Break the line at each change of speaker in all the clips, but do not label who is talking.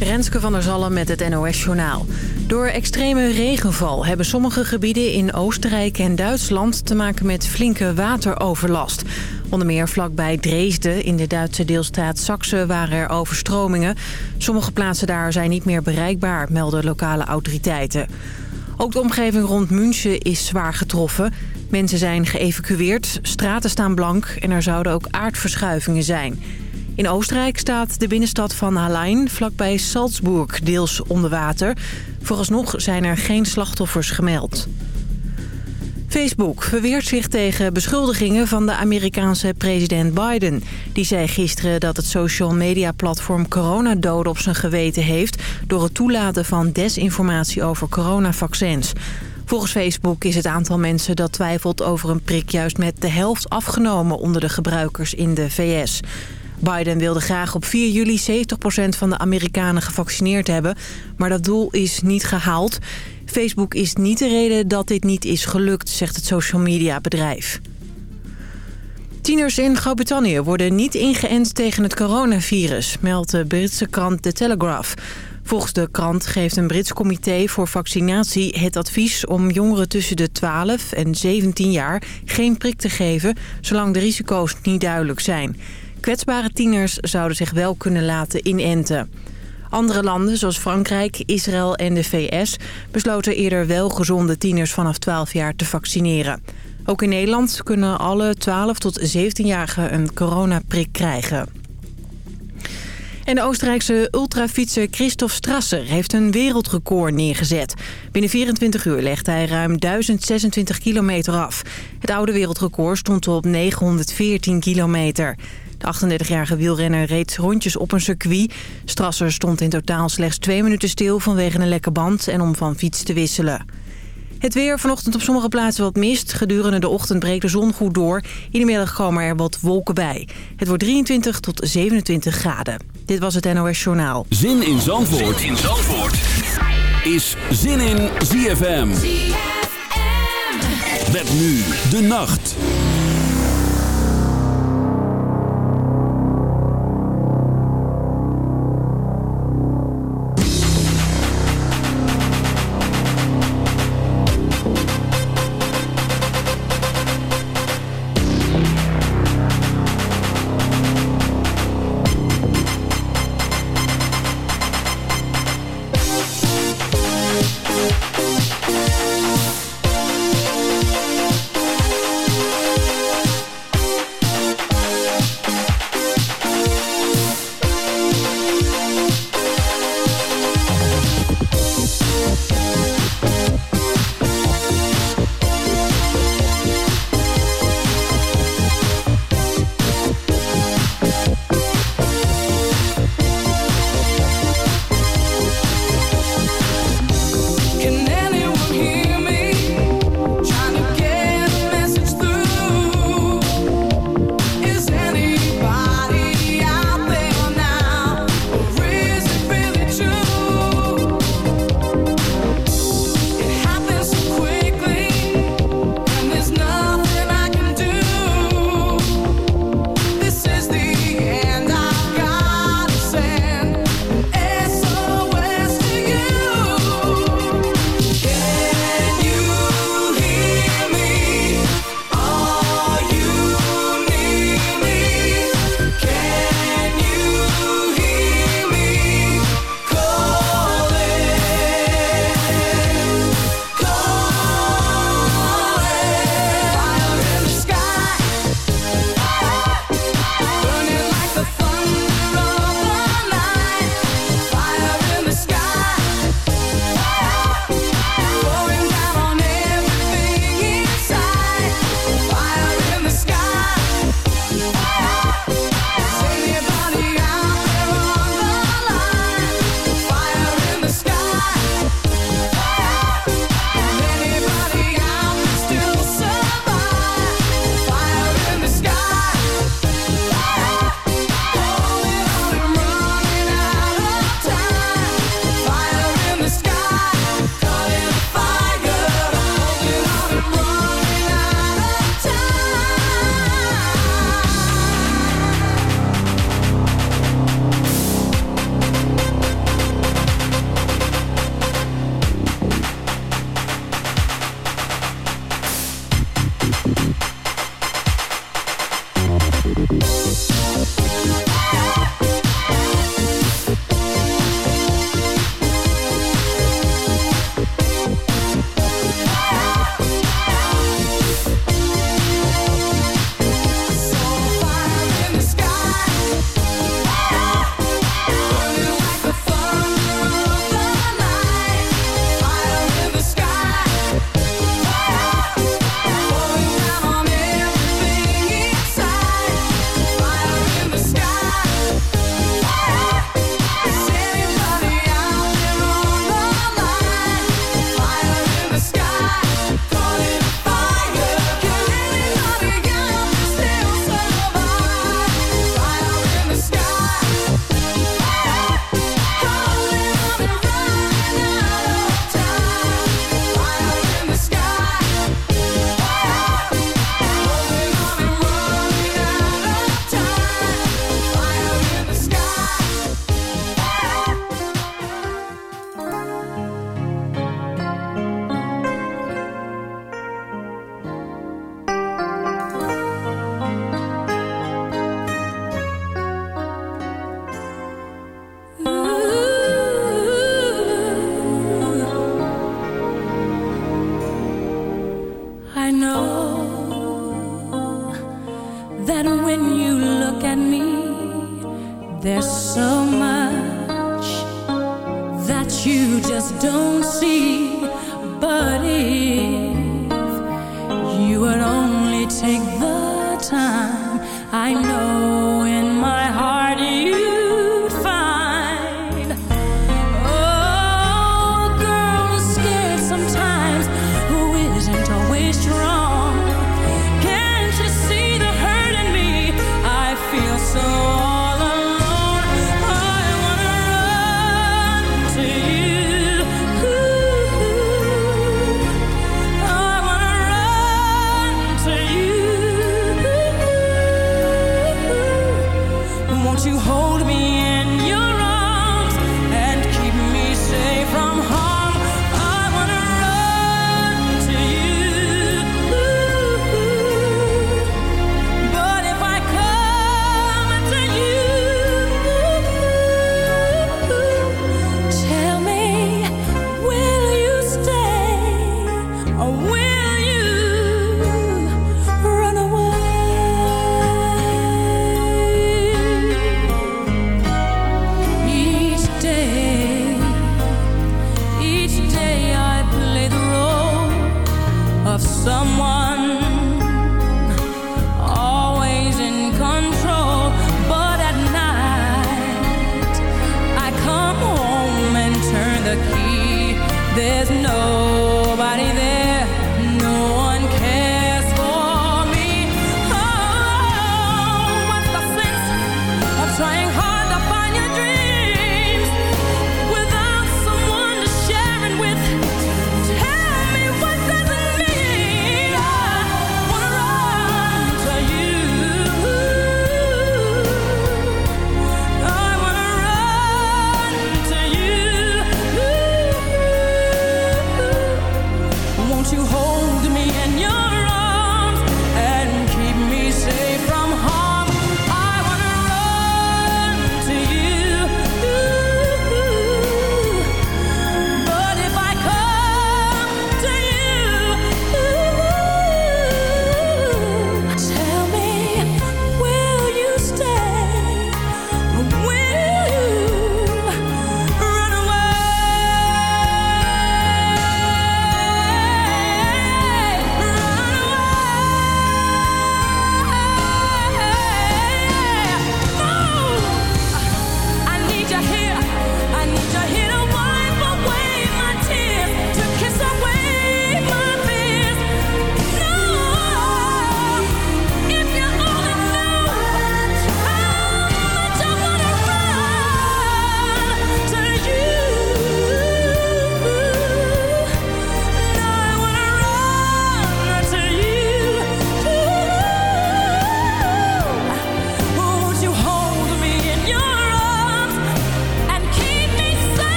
Renske van der Zallen met het NOS-journaal. Door extreme regenval hebben sommige gebieden in Oostenrijk en Duitsland... te maken met flinke wateroverlast. Onder meer vlakbij Dresden in de Duitse deelstaat Saxe waren er overstromingen. Sommige plaatsen daar zijn niet meer bereikbaar, melden lokale autoriteiten. Ook de omgeving rond München is zwaar getroffen. Mensen zijn geëvacueerd, straten staan blank en er zouden ook aardverschuivingen zijn... In Oostenrijk staat de binnenstad van Hallein vlakbij Salzburg deels onder water. Vooralsnog zijn er geen slachtoffers gemeld. Facebook verweert zich tegen beschuldigingen van de Amerikaanse president Biden. Die zei gisteren dat het social media platform coronadoden op zijn geweten heeft... door het toelaten van desinformatie over coronavaccins. Volgens Facebook is het aantal mensen dat twijfelt over een prik juist met de helft afgenomen onder de gebruikers in de VS. Biden wilde graag op 4 juli 70% van de Amerikanen gevaccineerd hebben. Maar dat doel is niet gehaald. Facebook is niet de reden dat dit niet is gelukt, zegt het social media bedrijf. Tieners in Groot-Brittannië worden niet ingeënt tegen het coronavirus, meldt de Britse krant The Telegraph. Volgens de krant geeft een Brits comité voor vaccinatie het advies om jongeren tussen de 12 en 17 jaar geen prik te geven, zolang de risico's niet duidelijk zijn. Kwetsbare tieners zouden zich wel kunnen laten inenten. Andere landen, zoals Frankrijk, Israël en de VS... besloten eerder wel gezonde tieners vanaf 12 jaar te vaccineren. Ook in Nederland kunnen alle 12 tot 17-jarigen een coronaprik krijgen. En de Oostenrijkse ultrafietser Christoph Strasser heeft een wereldrecord neergezet. Binnen 24 uur legde hij ruim 1026 kilometer af. Het oude wereldrecord stond op 914 kilometer. De 38-jarige wielrenner reed rondjes op een circuit. Strasser stond in totaal slechts twee minuten stil vanwege een lekke band en om van fiets te wisselen. Het weer vanochtend op sommige plaatsen wat mist. Gedurende de ochtend breekt de zon goed door. In de middag komen er wat wolken bij. Het wordt 23 tot 27 graden. Dit was het NOS Journaal.
Zin in Zandvoort, zin in Zandvoort. is Zin in ZFM. ZFM. Met nu de nacht.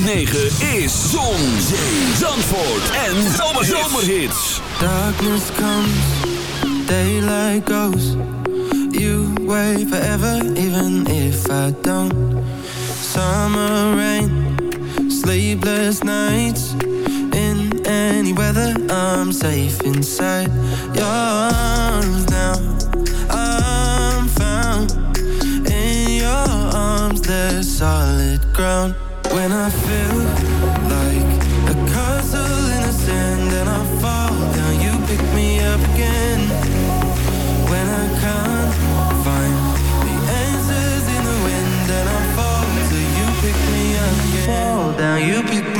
106.9
you pick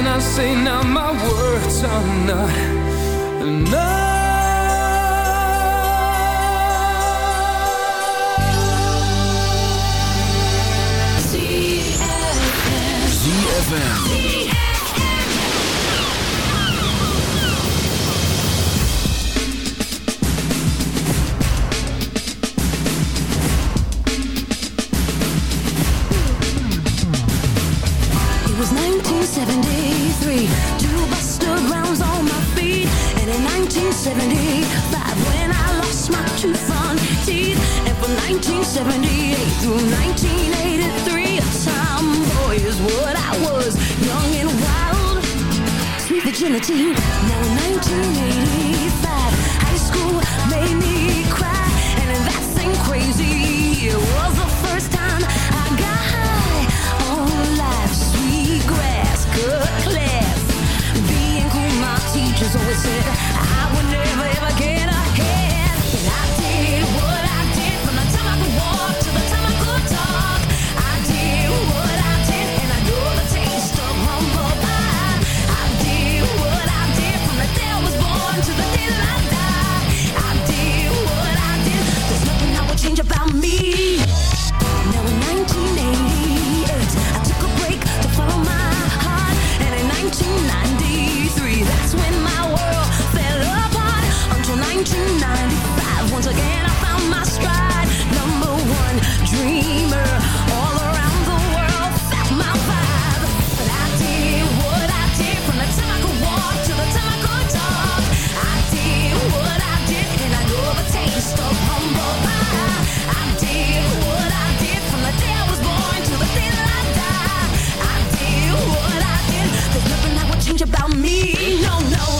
Can I say now? My words are not enough.
ZFM.
It was 1973, two Buster Browns on my feet. And in 1975, when I lost my two front teeth. And from 1978 through 1983, a tomboy is what I was, young and wild. Sweet virginity. Now in 1985, high school made me cry, and that seemed crazy. It said I would never ever get me. No, no.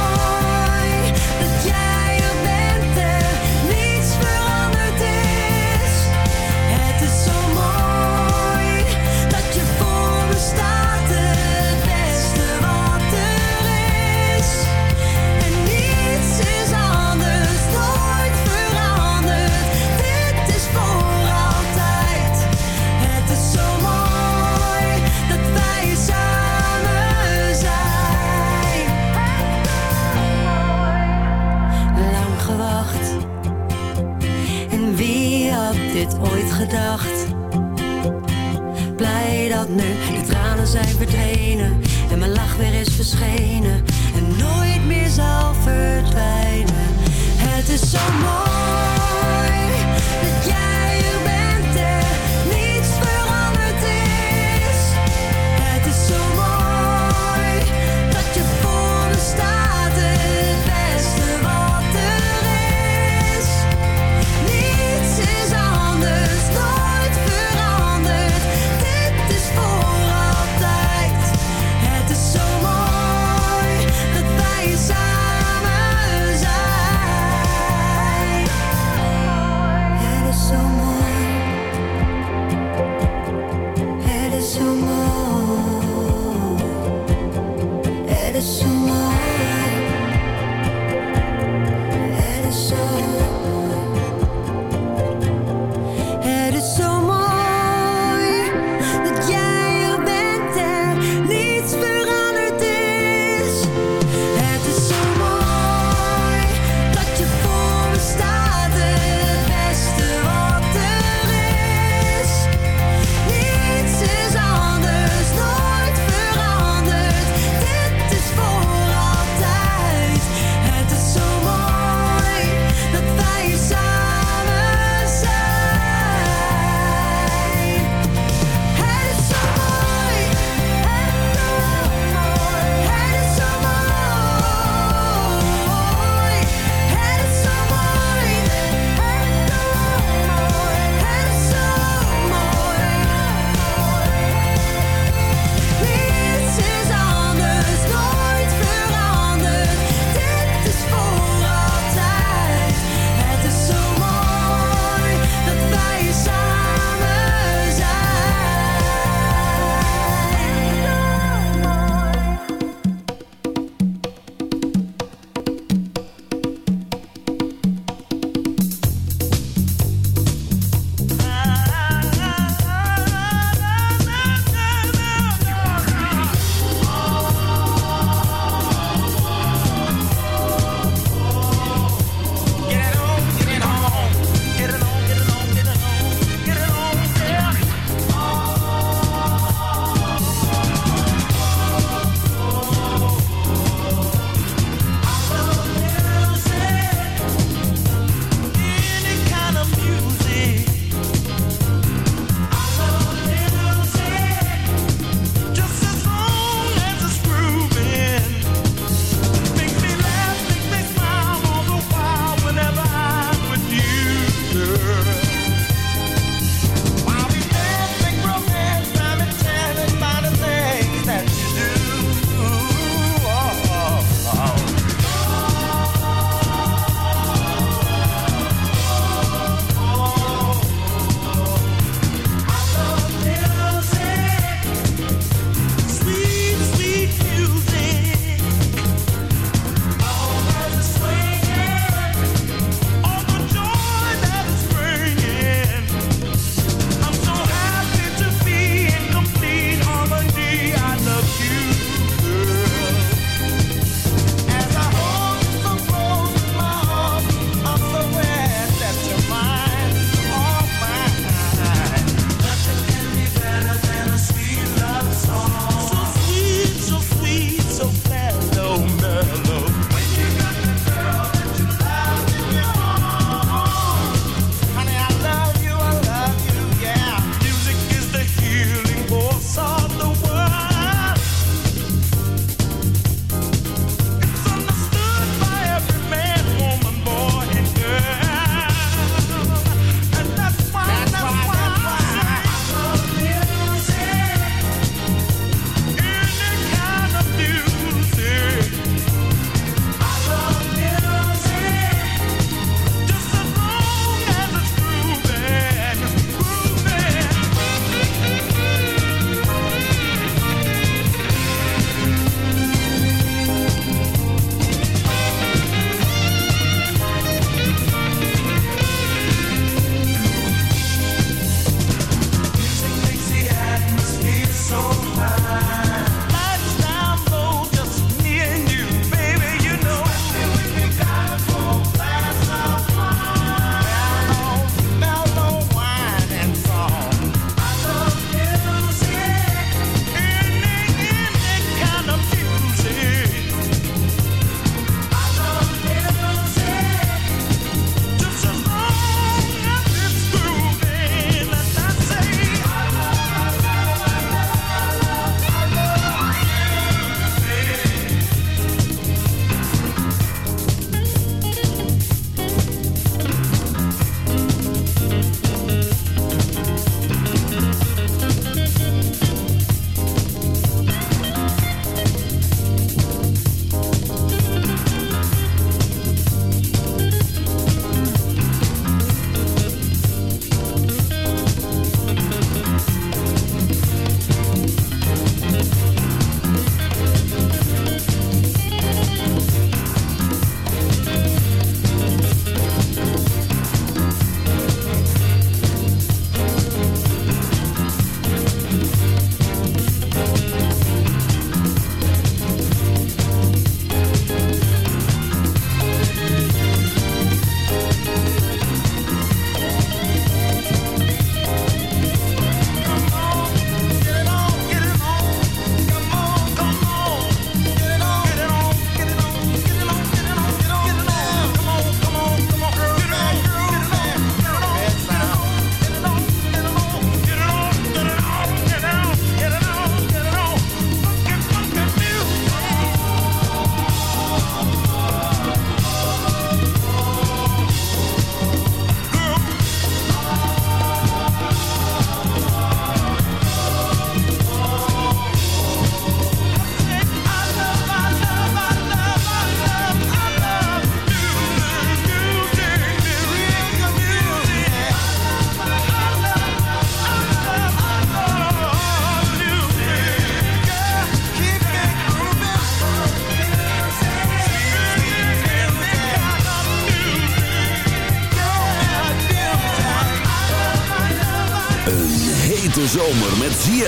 Dit ooit gedacht? Blij dat nu de tranen zijn verdwenen en mijn lach weer is verschenen en nooit meer zal verdwijnen. Het is zo mooi